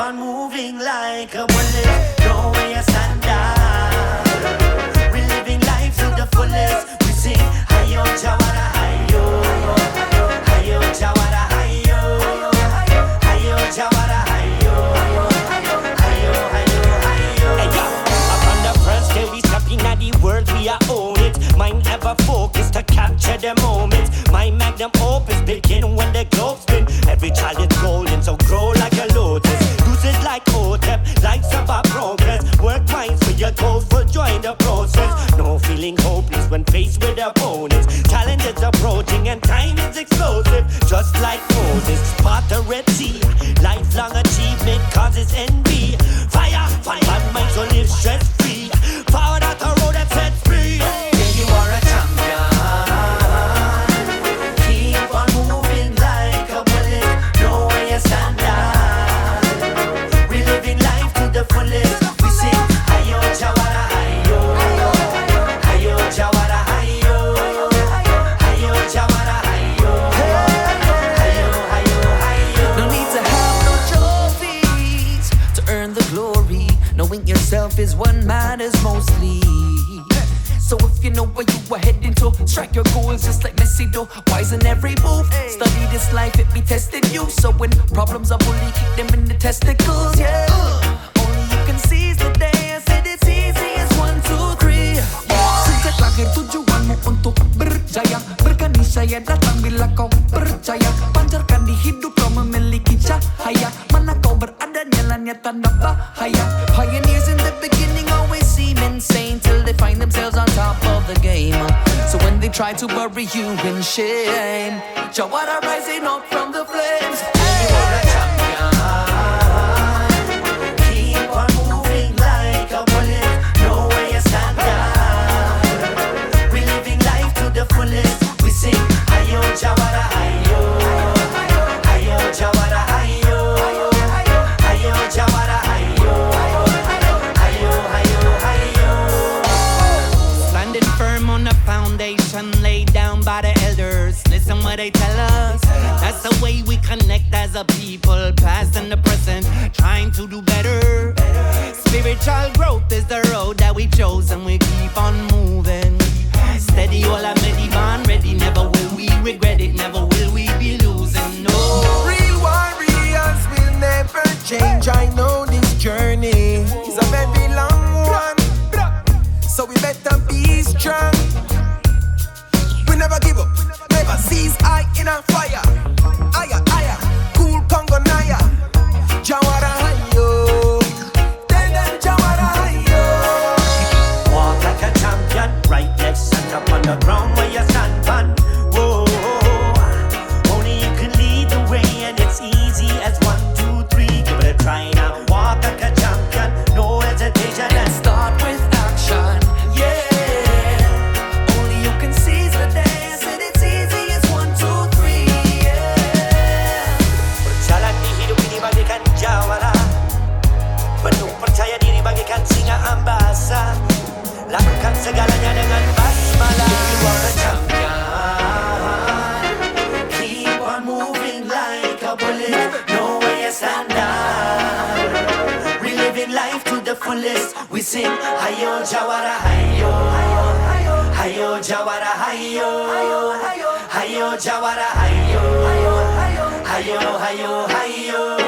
on moving like a bullet. No way I stand down. We're living life to the fullest. We sing Hayo Jawara Hayo, Hayo Jawara Hayo, Hayo Jawara Hayo, Hayo Hayo Hayo. Upon the first day we step in the world, we are own it. Mind ever focused to capture the moment. My magnum opus begin when the globe spin. Every child is gold like Otep, like about progress. Work twice for your goals, for join the process. No feeling hopeless when faced with opponents. Challenges approaching and time is explosive. Just like Moses, part the Red Sea. Lifelong achievement causes envy. Yourself is what matters mostly. So if you know where you are heading to, strike your goals just like Messi do. Wise in every move. Study this life, it be testing you. So when problems are bully, kick them in the testicles. Yeah. Only you can seize the day. I said it's easy as one, two, three. Sejak lahir tujuanmu untuk berjaya Berkanisaya datang bila kau percaya Pancarkan di hidup kau memiliki cahaya Mana kau berada nyalanya tanda bahaya they try to bury you in shame. Jawara rising up from the flames they tell us. That's the way we connect as a people, past and the present, trying to do better. Spiritual growth is the road that we chose, and we keep on moving. Steady, all I'm ready, ready. Never will we regret it, never will we be losing. No. Real warriors will never change. I Segalanya dengan basmala You are a champion. Keep on moving like a bullet. Know where you stand down. We living life to the fullest. We sing Hayo Jawara Hayo. Hayo Jawara Hayo. Hayo Jawara Hayo. Hayo Hayo Hayo.